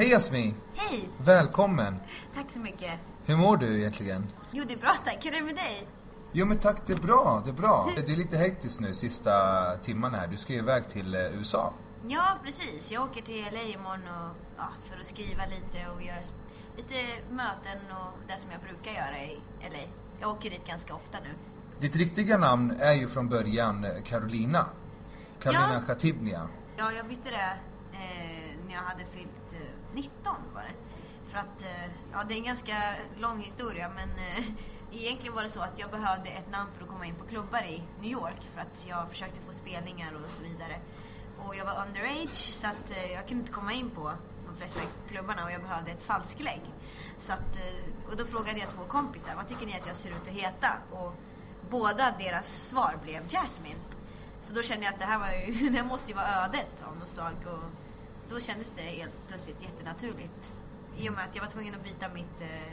Hej Jasmin! Hej! Välkommen! Tack så mycket. Hur mår du egentligen? Jo, det är bra tack. Hur är det med dig? Jo men tack, det är bra, det är bra. Det är lite hektiskt nu sista timmarna här. Du ska ju iväg till eh, USA. Ja, precis. Jag åker till LA imorgon och, ja, för att skriva lite och göra s- lite möten och det som jag brukar göra i LA. Jag åker dit ganska ofta nu. Ditt riktiga namn är ju från början eh, Carolina. Carolina Ja. Khatibnia. Ja, jag bytte det eh, när jag hade fyllt 19 var det. För att, eh, ja det är en ganska lång historia men eh, egentligen var det så att jag behövde ett namn för att komma in på klubbar i New York för att jag försökte få spelningar och så vidare. Och jag var underage så att eh, jag kunde inte komma in på de flesta klubbarna och jag behövde ett falsklägg. Så att, och då frågade jag två kompisar, vad tycker ni att jag ser ut att heta? Och båda deras svar blev Jasmine. Så då kände jag att det här, var ju, det här måste ju vara ödet av något slag. Och då kändes det helt plötsligt jättenaturligt. I och med att jag var tvungen att byta mitt, eh,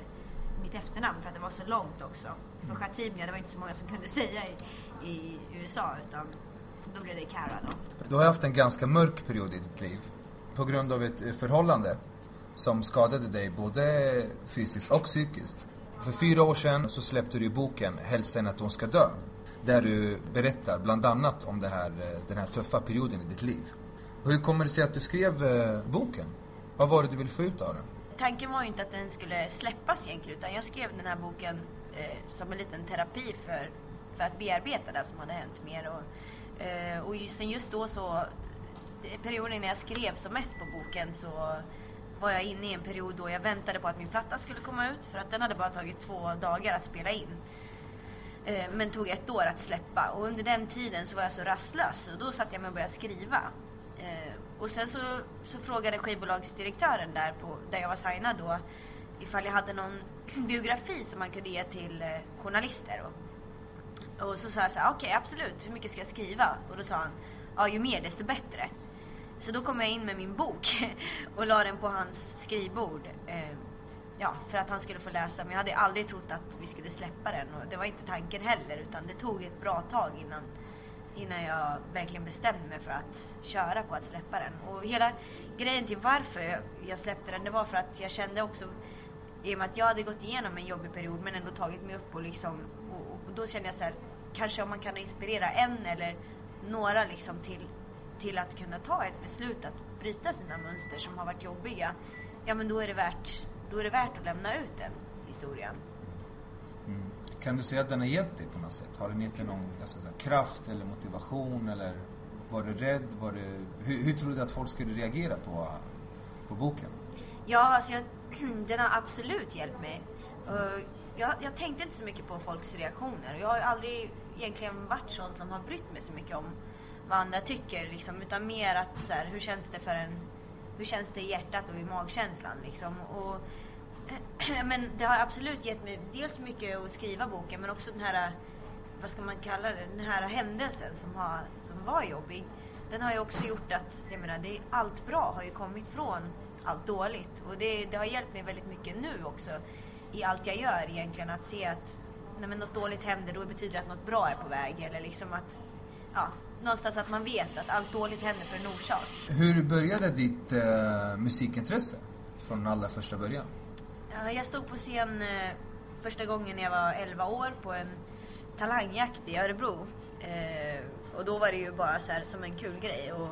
mitt efternamn för att det var så långt också. För Khatibnia, det var inte så många som kunde säga i, i USA utan då blev det Cara då. Du har haft en ganska mörk period i ditt liv. På grund av ett eh, förhållande som skadade dig både fysiskt och psykiskt. För fyra år sedan så släppte du boken Hälsan att hon ska dö. Där du berättar bland annat om här, eh, den här tuffa perioden i ditt liv. Hur kommer det sig att du skrev eh, boken? Vad var det du ville få ut av den? Tanken var ju inte att den skulle släppas egentligen utan jag skrev den här boken eh, som en liten terapi för, för att bearbeta det som hade hänt mer. Och, eh, och just, sen just då så, eh, perioden när jag skrev som mest på boken så var jag inne i en period då jag väntade på att min platta skulle komma ut för att den hade bara tagit två dagar att spela in. Eh, men tog ett år att släppa och under den tiden så var jag så rastlös och då satte jag mig och började skriva. Och sen så, så frågade skivbolagsdirektören där, på, där jag var signad då ifall jag hade någon biografi som man kunde ge till eh, journalister. Och, och så sa jag så här, okej absolut, hur mycket ska jag skriva? Och då sa han, ja ju mer desto bättre. Så då kom jag in med min bok och la den på hans skrivbord. Eh, ja, för att han skulle få läsa. Men jag hade aldrig trott att vi skulle släppa den och det var inte tanken heller. Utan det tog ett bra tag innan, innan jag verkligen bestämde mig för att köra på att släppa den. Och hela grejen till varför jag- släppte den, det var för att jag kände också i och med att jag hade gått igenom en jobbig period men ändå tagit mig upp och liksom och, och då kände jag så här, kanske om man kan inspirera en eller några liksom till, till att kunna ta ett beslut att bryta sina mönster som har varit jobbiga. Ja men då är det värt, då är det värt att lämna ut den historien. Kan du säga att den har hjälpt dig på något sätt? Har den gett dig någon alltså, så här, kraft eller motivation eller var du rädd? Var du, hur, hur tror du att folk skulle reagera på, på boken? Ja, alltså jag, den har absolut hjälpt mig. Eh, jag, jag tänkte inte så mycket på folks reaktioner. Jag har ju aldrig egentligen varit sån som har brytt mig så mycket om vad andra tycker. Liksom, utan mer att så här, hur känns det för en... Hur känns det i hjärtat och i magkänslan liksom. Och, men det har absolut gett mig dels mycket att skriva boken men också den här, vad ska man kalla det, den här händelsen som, har, som var jobbig. Den har ju också gjort att, jag menar, det, allt bra har ju kommit från allt dåligt. Och det, det har hjälpt mig väldigt mycket nu också i allt jag gör egentligen. Att se att när något dåligt händer då betyder det att något bra är på väg. Eller liksom att, ja, någonstans att man vet att allt dåligt händer för en orsak. Hur började ditt eh, musikintresse från allra första början? Eh, jag stod på scen eh, första gången när jag var 11 år på en talangjakt i Örebro. Eh, och då var det ju bara så här som en kul grej. Och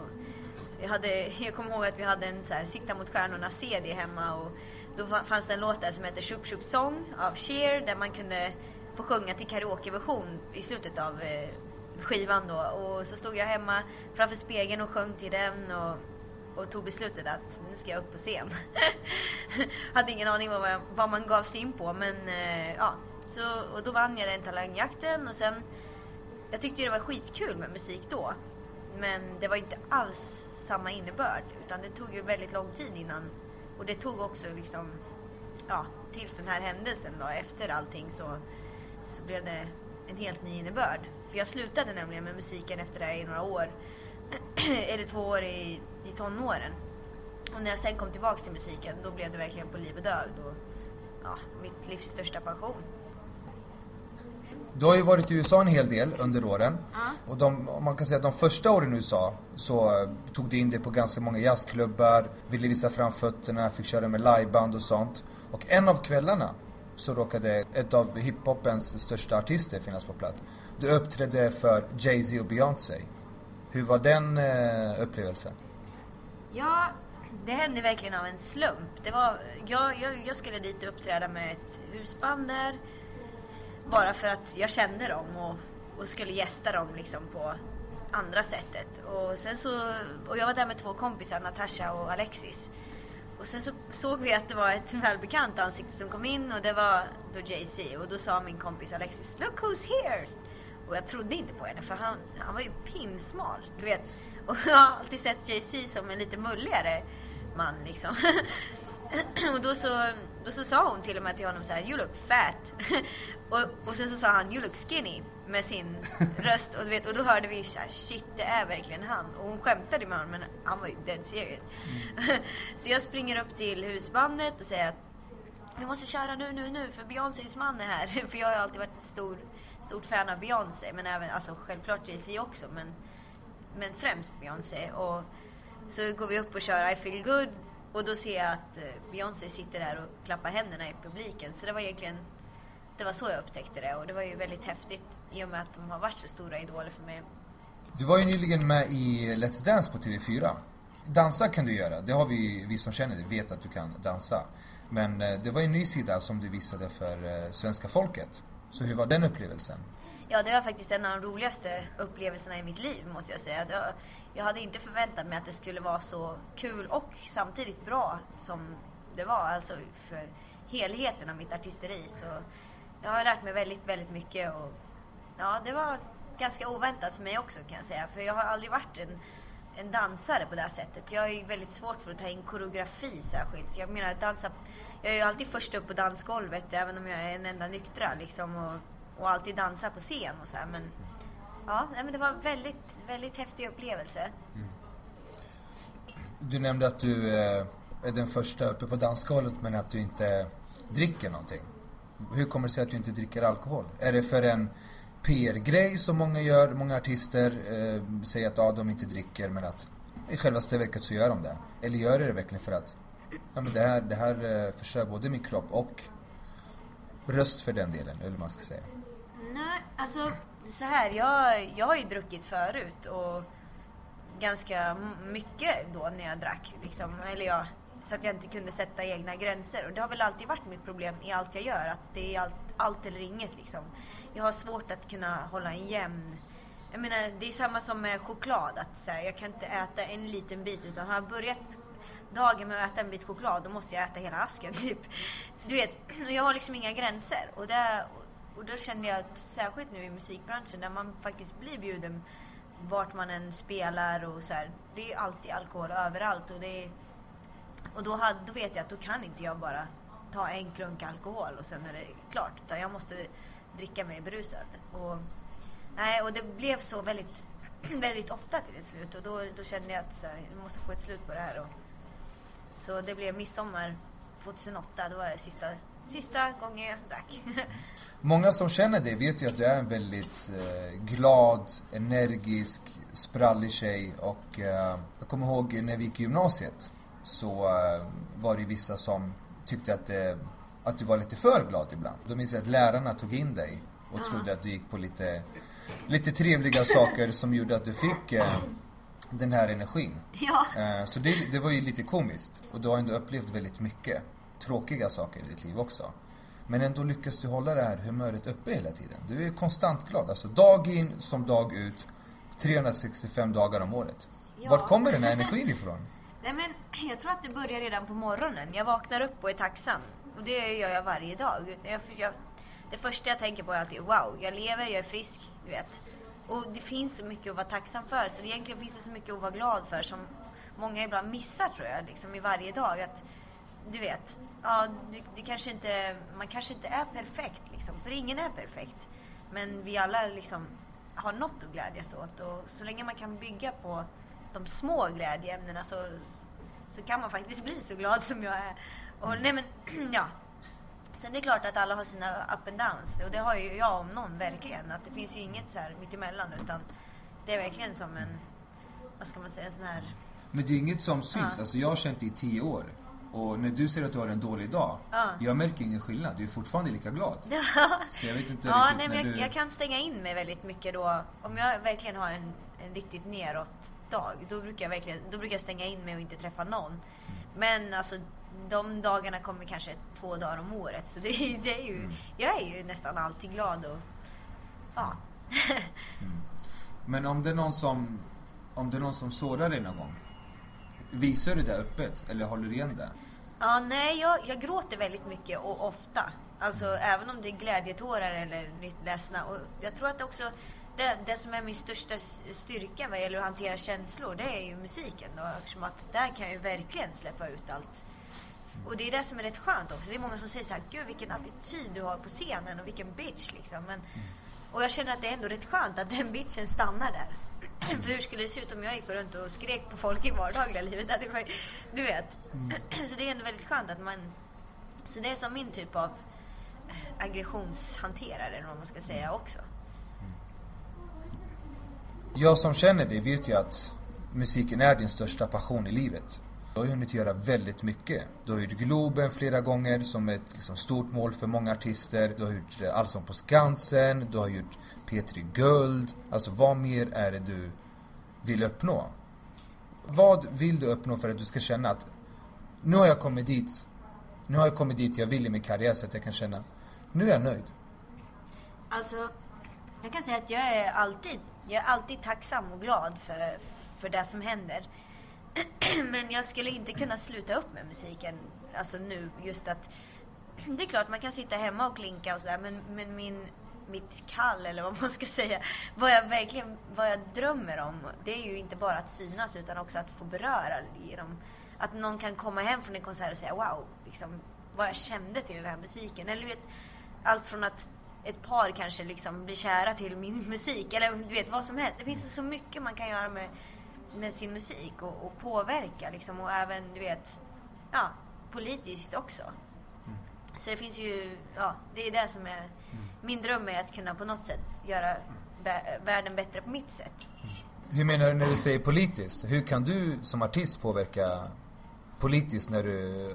jag, hade, jag kommer ihåg att vi hade en så här, Sikta mot stjärnorna CD hemma och då fanns det en låt där som heter Shup Shup Song av Cher där man kunde få sjunga till karaokeversion i slutet av skivan då. Och så stod jag hemma framför spegeln och sjöng till den och och tog beslutet att nu ska jag upp på scen. Hade ingen aning om vad, vad man gav sig in på men eh, ja. Så, och då vann jag den talangjakten och sen jag tyckte ju det var skitkul med musik då. Men det var inte alls samma innebörd utan det tog ju väldigt lång tid innan och det tog också liksom ja, tills den här händelsen då efter allting så, så blev det en helt ny innebörd. För jag slutade nämligen med musiken efter det här i några år. eller två år i, i tonåren. Och när jag sen kom tillbaks till musiken då blev det verkligen på liv och död. Och, ja, mitt livs största passion. Du har ju varit i USA en hel del under åren. Och de, man kan säga att de första åren i USA så eh, tog du in dig på ganska många jazzklubbar, ville visa fram fötterna, fick köra med liveband och sånt. Och en av kvällarna så råkade ett av hiphopens största artister finnas på plats. Du uppträdde för Jay-Z och Beyoncé. Hur var den eh, upplevelsen? Ja, det hände verkligen av en slump. Det var, jag, jag, jag skulle dit och uppträda med ett husband där. Bara för att jag kände dem och, och skulle gästa dem liksom på andra sättet. Och, sen så, och jag var där med två kompisar, Natasha och Alexis. Och sen så såg vi att det var ett välbekant ansikte som kom in och det var då Jay-Z. Och då sa min kompis Alexis, Look who's here! Och jag trodde inte på henne för han, han var ju pinsmal, du vet. Och jag har alltid sett Jay-Z som en lite mulligare man liksom. och då så, då så sa hon till och med till honom så här, You look fat. och, och sen så sa han, You look skinny med sin röst. Och, du vet, och då hörde vi så här, shit det är verkligen han. Och hon skämtade med honom men han var ju dead serious. så jag springer upp till husbandet och säger att vi måste köra nu, nu, nu för Beyoncés man är här. för jag har alltid varit stor, stort fan av Beyoncé. Men även, alltså självklart Jay-Z också. Men, men främst Beyoncé. Och så går vi upp och kör I feel good. Och då ser jag att eh, Beyoncé sitter där och klappar händerna i publiken. Så det var egentligen, det var så jag upptäckte det. Och det var ju väldigt häftigt i och med att de har varit så stora idoler för mig. Du var ju nyligen med i Let's Dance på TV4. Dansa kan du göra, det har vi, vi som känner dig, vet att du kan dansa. Men eh, det var en ny sida som du visade för eh, svenska folket. Så hur var den upplevelsen? Ja, det var faktiskt en av de roligaste upplevelserna i mitt liv måste jag säga. Var, jag hade inte förväntat mig att det skulle vara så kul och samtidigt bra som det var. Alltså för helheten av mitt artisteri. Så jag har lärt mig väldigt, väldigt mycket. Och, ja, det var ganska oväntat för mig också kan jag säga. För jag har aldrig varit en, en dansare på det här sättet. Jag har väldigt svårt för att ta in koreografi särskilt. Jag menar dansa, jag är ju alltid först upp på dansgolvet även om jag är en enda nyktra liksom. Och, och alltid dansar på scen och så här, Men ja, men det var en väldigt, väldigt häftig upplevelse. Mm. Du nämnde att du eh, är den första uppe på dansgolvet men att du inte dricker någonting. Hur kommer det sig att du inte dricker alkohol? Är det för en PR-grej som många gör, många artister eh, säger att ja, de inte dricker men att i självaste verket så gör de det. Eller gör de det verkligen för att ja, men det här, det här eh, förstör både min kropp och röst för den delen, eller vad man ska säga. Nej, alltså så här, jag, jag har ju druckit förut och ganska mycket då när jag drack. Liksom, eller jag, så att jag inte kunde sätta egna gränser. Och det har väl alltid varit mitt problem i allt jag gör, att det är allt, allt eller inget. Liksom. Jag har svårt att kunna hålla en jämn... Jag menar, det är samma som med choklad. Att, så här, jag kan inte äta en liten bit, utan har jag börjat dagen med att äta en bit choklad, då måste jag äta hela asken. Typ. Du vet, jag har liksom inga gränser. Och det, och då kände jag att särskilt nu i musikbranschen där man faktiskt blir bjuden vart man än spelar och så här, Det är alltid alkohol överallt och det är, och då, hade, då vet jag att då kan inte jag bara ta en klunk alkohol och sen är det klart. Utan jag måste dricka mig berusad. Och, nej, och det blev så väldigt, väldigt ofta till slut. Och då, då kände jag att så här, jag måste få ett slut på det här. Och, så det blev midsommar 2008. Då var det sista sista gången jag drack. Många som känner dig vet ju att du är en väldigt eh, glad, energisk, sprallig tjej och eh, jag kommer ihåg när vi gick i gymnasiet så eh, var det vissa som tyckte att, att du var lite för glad ibland. Då minns jag att lärarna tog in dig och trodde att du gick på lite, lite trevliga saker som gjorde att du fick den här energin. Ja. Eh, så det, det var ju lite komiskt och du har ändå upplevt väldigt mycket tråkiga saker i ditt liv också. Men ändå lyckas du hålla det här humöret uppe hela tiden. Du är konstant glad. Alltså dag in som dag ut. 365 dagar om året. Ja. Vart kommer den här energin ifrån? Nej men, jag tror att det börjar redan på morgonen. Jag vaknar upp och är tacksam. Och det gör jag varje dag. Jag, jag, det första jag tänker på är alltid wow, jag lever, jag är frisk, du vet. Och det finns så mycket att vara tacksam för. Så egentligen finns det så mycket att vara glad för som många ibland missar tror jag, liksom i varje dag. Att du vet, ja, du, du, kanske inte, man kanske inte är perfekt liksom, för ingen är perfekt. Men vi alla liksom har något att glädjas åt och så länge man kan bygga på de små glädjeämnena så, så kan man faktiskt bli så glad som jag är. Och nej men, ja. Sen det är klart att alla har sina up and downs och det har ju jag om någon verkligen. Att det finns ju inget så här mittemellan utan det är verkligen som en, vad ska man säga, en sån här... Men det är inget som syns. Ja. Alltså jag har känt det i tio år. Och när du säger att du har en dålig dag, Ja. jag märker ingen skillnad. Du är fortfarande lika glad. Så jag vet inte Ja, riktigt nej, när jag, du... jag kan stänga in mig väldigt mycket då. Om jag verkligen har en, en riktigt neråt dag, då brukar, jag verkligen, då brukar jag stänga in mig och inte träffa någon. Men alltså, de dagarna kommer kanske två dagar om året. Så det, det är ju, Mm. jag är ju nästan alltid glad och... Ja. Men om det är någon som, om det är någon som sårar dig någon gång, visar du det öppet eller håller du igen det? Ja, nej, jag, jag gråter väldigt mycket och ofta. Alltså även om det är glädjetårar eller lite ledsna. Och jag tror att också det, det som är min största styrka vad gäller att hantera känslor, det är ju musiken. Då, eftersom att där kan jag ju verkligen släppa ut allt. Och det är det som är rätt skönt också. Det är många som säger så här, gud vilken attityd du har på scenen och vilken bitch liksom. Men, och jag känner att det är ändå rätt skönt att den bitchen stannar där. För hur skulle det se ut om jag gick runt och skrek på folk i vardagliga livet? Det varit- Du vet. Så det är ändå väldigt skönt att man... Så det är som min typ av eh, aggressionshanterare, eller vad man ska säga också. Jag som känner dig vet ju att musiken är din största passion i livet. Du har ju hunnit göra väldigt mycket. Du har gjort Globen flera gånger som ett liksom, stort mål för många artister. Du har gjort eh, Allsång på Skansen, du har gjort P3 Guld. Alltså vad mer är det du vill uppnå? Vad vill du uppnå för att du ska känna att nu har jag kommit dit. Nu har jag kommit dit jag vill i min karriär så att jag kan känna nu är jag nöjd. Alltså, jag kan säga att jag är alltid, jag är alltid tacksam och glad för, för det som händer. Men jag skulle inte kunna sluta upp med musiken, alltså nu, just att det är klart man kan sitta hemma och klinka och sådär men, men min, mitt kall eller vad man ska säga, vad jag verkligen, vad jag drömmer om, det är ju inte bara att synas utan också att få beröra genom att någon kan komma hem från en konsert och säga wow, liksom, vad jag kände till den här musiken. Eller du vet, allt från att ett par kanske liksom blir kära till min musik eller du vet vad som helst. Det finns så mycket man kan göra med, med sin musik och, och påverka liksom och även du vet, ja, politiskt också. Så det finns ju, ja, det är det som är min dröm är att kunna på något sätt göra vä- världen bättre på mitt sätt. Hur menar du när du säger politiskt? Hur kan du som artist påverka politiskt när du...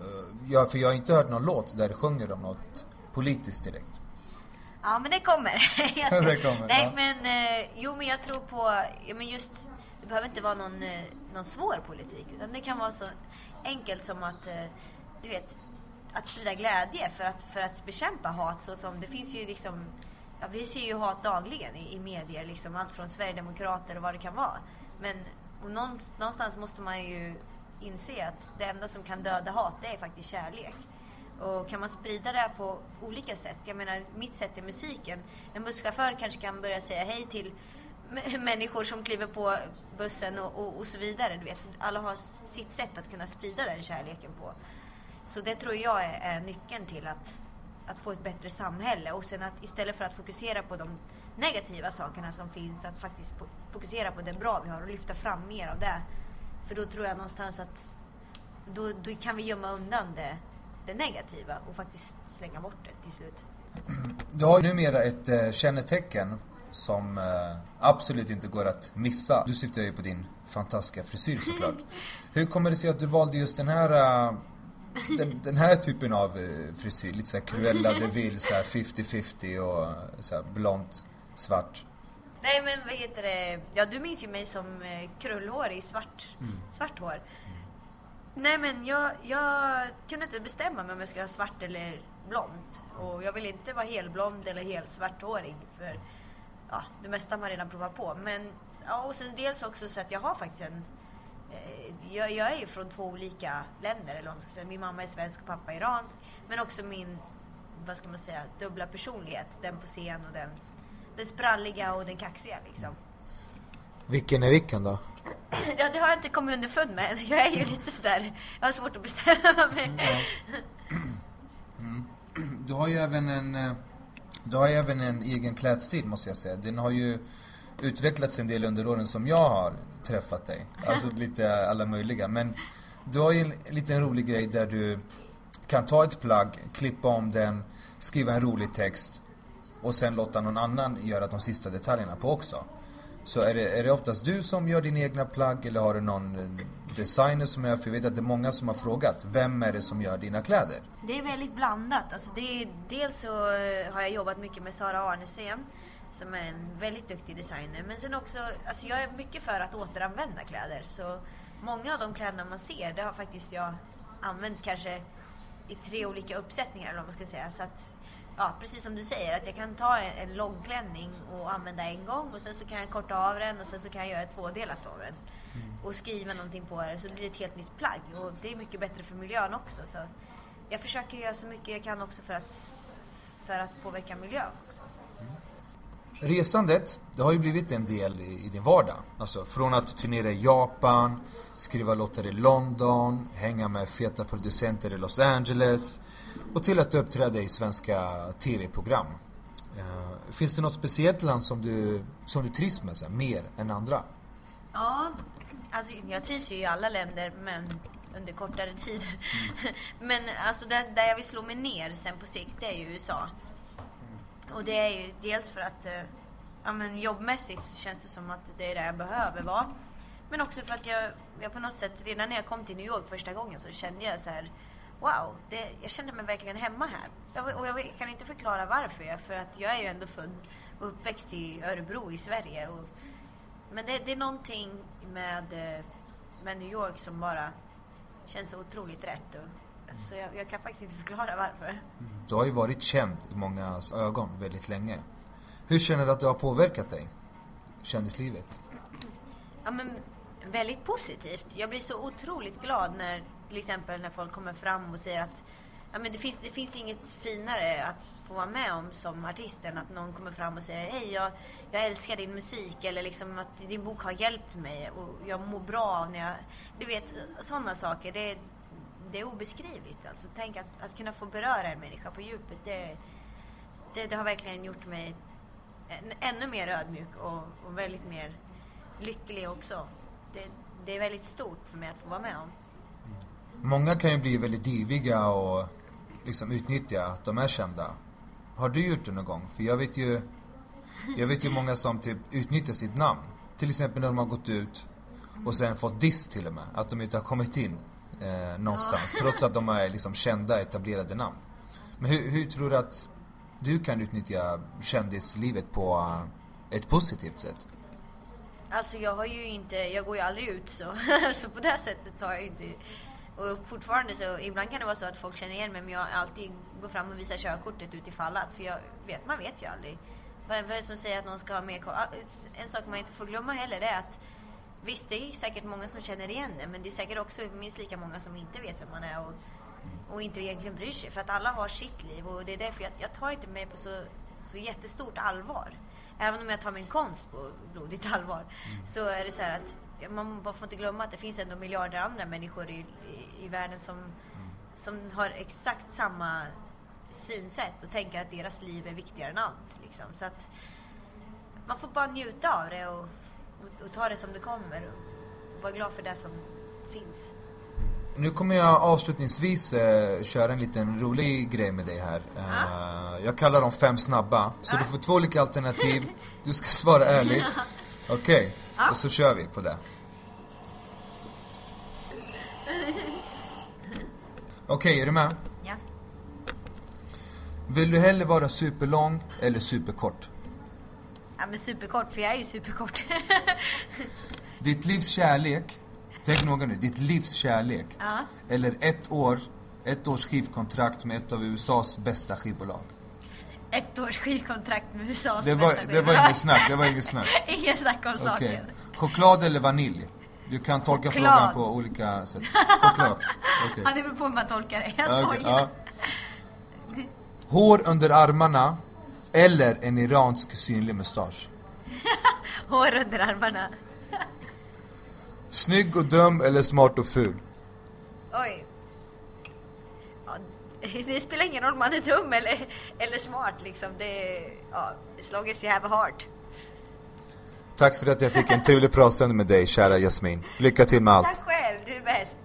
Ja, för jag har inte hört någon låt där du sjunger om något politiskt direkt. Ja, men det kommer. Det kommer, Nej, ja. men eh, jo, men jag tror på, ja, men just, behöver inte vara någon, eh, någon svår politik, utan det kan vara så enkelt som att, eh, du vet, att sprida glädje för att, för att bekämpa hat så som det finns ju liksom, ja, vi ser ju hat dagligen i, i medier, liksom, allt från Sverigedemokrater och vad det kan vara. Men och någon, någonstans måste man ju inse att det enda som kan döda hat, det är faktiskt kärlek. Och kan man sprida det här på olika sätt? Jag menar, mitt sätt är musiken. En busschaufför kanske kan börja säga hej till människor som kliver på bussen och, och, och så vidare. Du vet, alla har sitt sätt att kunna sprida den kärleken på. Så det tror jag är, är nyckeln till att, att få ett bättre samhälle. Och sen att istället för att fokusera på de negativa sakerna som finns, att faktiskt fokusera på det bra vi har och lyfta fram mer av det. För då tror jag någonstans att då, då kan vi gömma undan det, det negativa och faktiskt slänga bort det till slut. Du har ju numera ett eh, kännetecken som eh, absolut inte går att missa. Du syftar ju på din fantastiska frisyr såklart. Hur kommer det sig att du valde just den här eh, den, den här typen av eh, frisyr? Lite såhär Cruella de Vil, såhär 50-50 och eh, såhär blont, svart. Nej men vad heter det? Ja du minns ju mig som eh, krullhårig svart, svart hår. Nej men jag, jag kunde inte bestämma mig om jag skulle ha svart eller blont. Och jag vill inte vara helblond eller helt svarthårig för ja, det mesta man redan provat på. Men ja, och sen dels också så att jag har faktiskt en eh, jag, jag är ju från två olika länder, eller vad säga. Min mamma är svensk och pappa är iransk. Men också min, vad ska man säga, dubbla personlighet. Den på scen och den, den spralliga och den kaxiga liksom. Vilken är vilken då? Ja, det har jag inte kommit underfund med. Jag är ju lite sådär, jag har svårt att bestämma mig. Du har ju även en eh, Du har även en egen klädstil måste jag säga. Den har ju utvecklats en del under åren som jag har träffat dig. Alltså lite alla möjliga. Men du har ju en liten rolig grej där du kan ta ett plagg, klippa om den, skriva en rolig text och sen låta någon annan göra de sista detaljerna på också. Så är det, är det oftast du som gör dina egna plagg eller har du någon designer som gör? För jag vet att det är många som har frågat, vem är det som gör dina kläder? Det är väldigt blandat. Alltså det är, dels så eh, har jag jobbat mycket med Sara Arnesen som är en väldigt duktig designer. Men sen också, alltså jag är mycket för att återanvända kläder. Så många av de kläderna man ser, det har faktiskt jag använt kanske i tre olika uppsättningar eller vad man ska säga. Så att, ja, precis som du säger, att jag kan ta en, en långklänning och använda en gång och sen så kan jag korta av den och sen så kan jag göra tvådelat av den. Mm. Och skriva någonting på det så blir det ett helt nytt plagg. Och det är mycket bättre för miljön också. Så jag försöker göra så mycket jag kan också för att, för att påverka miljön. Också. Resandet, det har ju blivit en del i, i din vardag. Alltså från att turnera i Japan, skriva låtar i London, hänga med feta producenter i Los Angeles och till att uppträda i svenska TV-program. Uh, finns det något speciellt land som du, som du trivs med, så här, mer än andra? Ja, alltså jag trivs ju i alla länder, men under kortare tid. Mm. men alltså där, där jag vill slå mig ner sen på sikt, det är ju USA. Och det är ju dels för att eh, ja, men jobbmässigt så känns det som att det är där jag behöver vara. Men också för att jag, jag på något sätt, redan när jag kom till New York första gången så kände jag så här, wow, det, jag kände mig verkligen hemma här. Jag, och jag kan inte förklara varför, för att jag är ju ändå född och uppväxt i Örebro i Sverige. Och, men det, det är någonting med, eh, med New York som bara känns otroligt rätt. Och, så jag, jag, kan faktiskt inte förklara varför. Du har ju varit känd i mångas ögon väldigt länge. Hur känner du att det har påverkat dig? Kändislivet? Ja, men väldigt positivt. Jag blir så otroligt glad när till exempel när folk kommer fram och säger att ja, men det, finns, det finns inget finare att få vara med om som artisten, att någon kommer fram och säger hej, jag, jag älskar din musik eller liksom att din bok har hjälpt mig och jag mår bra av när jag... Du vet, sådana saker. Det, det är obeskrivligt. Alltså, tänk att, att kunna få beröra en människa på djupet, det, det, det har verkligen gjort mig ännu mer ödmjuk och, och väldigt mer lycklig också. Det, det, är väldigt stort för mig att få vara med om. Många kan ju bli väldigt diviga och liksom utnyttja att de är kända. Har du gjort det någon gång? För jag vet ju, jag vet ju många som typ utnyttjar sitt namn. Till exempel när de har gått ut och sen fått diss till och med. Att de inte har kommit in eh, någonstans. Ja. Trots att de är liksom kända, etablerade namn. Men hur, hur tror du att du kan utnyttja kändislivet på eh, ett positivt sätt? Alltså jag har ju inte, jag går ju aldrig ut så, så på det sättet så har jag inte och fortfarande så, ibland kan det vara så att folk känner igen mig men jag alltid går fram och visar körkortet utifall att, för jag vet, man vet ju aldrig. Vad är det som säger att någon ska ha mer ah, En sak man inte får glömma heller är att Visst, det är säkert många som känner igen det, men det är säkert också minst lika många som inte vet vem man är och, och inte egentligen bryr sig. För att alla har sitt liv och det är därför jag, jag tar inte mig på så, så jättestort allvar. Även om jag tar min konst på blodigt allvar, mm. så är det så att man får inte glömma att det finns ändå miljarder andra människor i, i, i världen som, mm. som har exakt samma synsätt och tänker att deras liv är viktigare än allt. Liksom. Så att man får bara njuta av det och och, och ta det som det kommer och vara glad för det som finns. Nu kommer jag avslutningsvis eh, köra en liten rolig grej med dig här. Eh, jag kallar dem fem snabba. Så du får två olika alternativ. Du ska svara ärligt. Okej, okay. och så kör vi på det. Okej, okay, är du med? Vill du hellre vara superlång eller superkort? Ja men superkort, för jag är ju superkort. ditt livs kärlek, tänk noga nu, ditt livs kärlek. Ja. Eller ett år, ett års skivkontrakt med ett av USAs bästa skivbolag. Ett års skivkontrakt med USAs det var, bästa skivbolag. Det var inget snack, det var inget snack. Inget snack om okay. saken. Choklad eller vanilj? Du kan tolka Choklad. frågan på olika sätt. Choklad. Okay. Ja, det beror på hur man tolkar det. Jag okay, ja. Hår under armarna eller en iransk synlig mustasch. Hår under armarna. Snygg och dum eller smart och ful? Oj. Ja, det spelar ingen roll om man är dum eller, eller smart liksom. Det, ja, as long as you have a heart. Tack för att jag fick en trevlig pratstund med dig, kära Jasmin. Lycka till med allt. Tack själv, du är bäst.